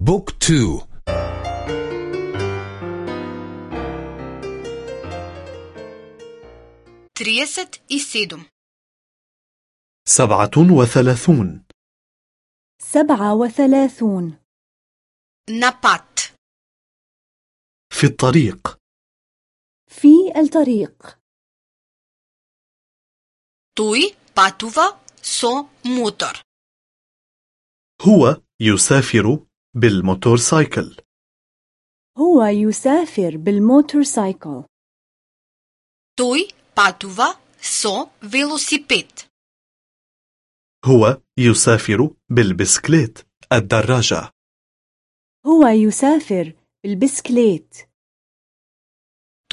book two. триесет и седум سبعة وثلاثون. سبعة وثلاثون. На пат. في الطريق. في الطريق. Тој патува со мотор هو يسافر بالموتورسايكل هو يسافر بالموتورسايكل Тој патува со велосипед. هو يسافر بالبسكليت الدراجة هو يسافر بالبسكليت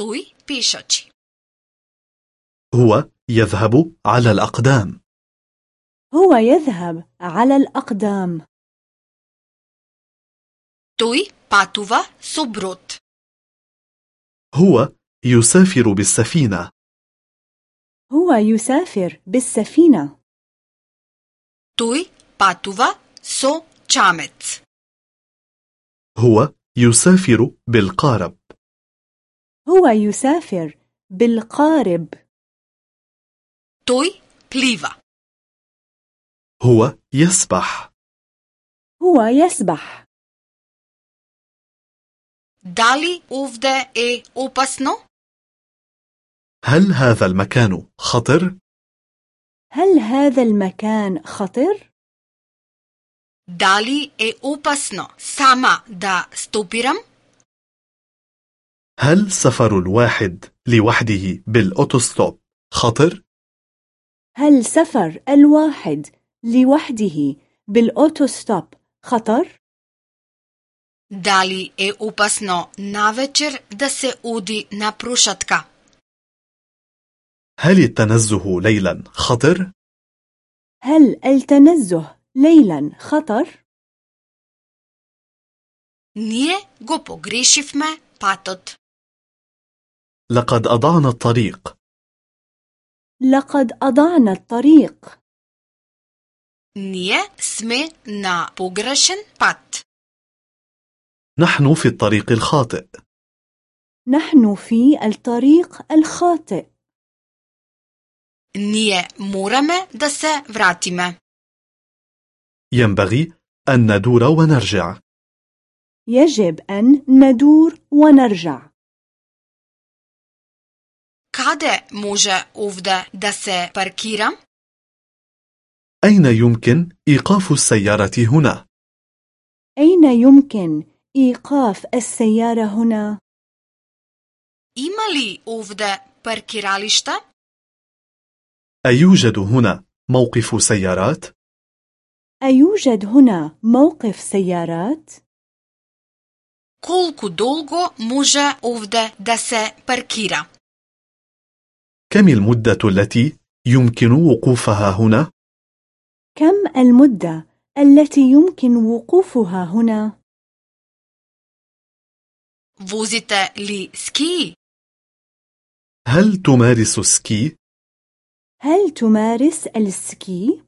Тој пешачи. هو يذهب على الأقدام هو يذهب على الأقدام Тој патува со брод هو يسافر بالسفينة. هو يسافر بالسفينة. Тој патува со чамец هو يسافر بالقارب. هو يسافر بالقارب. Тој плива هو يسبح. هو يسبح. Дали овде е опасно هل هذا المكان خطر؟ هل هذا المكان خطر؟ Дали е опасно сам да стопирам هل سفر الواحد لوحده بالأوتوستوب خطر؟ هل سفر الواحد لوحده بالأوتوستوب خطر؟ Дали е опасно навечер да се оди на прошатка? هل التنزه ليلا خطر؟ هل التنزه ليلا خطر؟ Ние го погрешивме патот. لقد أضعنا الطريق لقد أضعنا الطريق Ние сме на погрешен пат. نحن في الطريق الخاطئ. نحن في الطريق الخاطئ. Nije moramo da se ينبغي أن ندور ونرجع. يجب أن ندور ونرجع. Kade može ovde da se parkiram? أين يمكن إيقاف السيارة هنا؟ أين يمكن إيقاف السيارة هنا؟ Има ли овде паркиралишта? أيوجد هنا موقف سيارات؟ أيوجد هنا موقف سيارات؟ Колку долго може овде да се паркира? كم المدة التي يمكن وقوفها هنا؟ كم المدة التي يمكن وقوفها هنا؟ Vozite li ski? هل تمارس السكي؟ هل تمارس السكي؟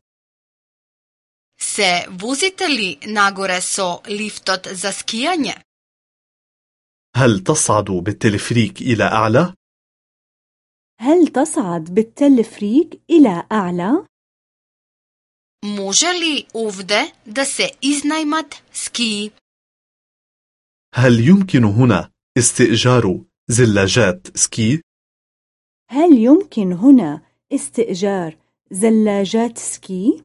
Се возите ли нагоре со лифтот за скијање? هل تصعد بالتلفريك إلى أعلى؟ هل تصعد بالتلفريك إلى أعلى؟ Може ли овде да се изнајмат скии? هل يمكن هنا استئجار زلاجات سكي؟ هل يمكن هنا استئجار زلاجات سكي؟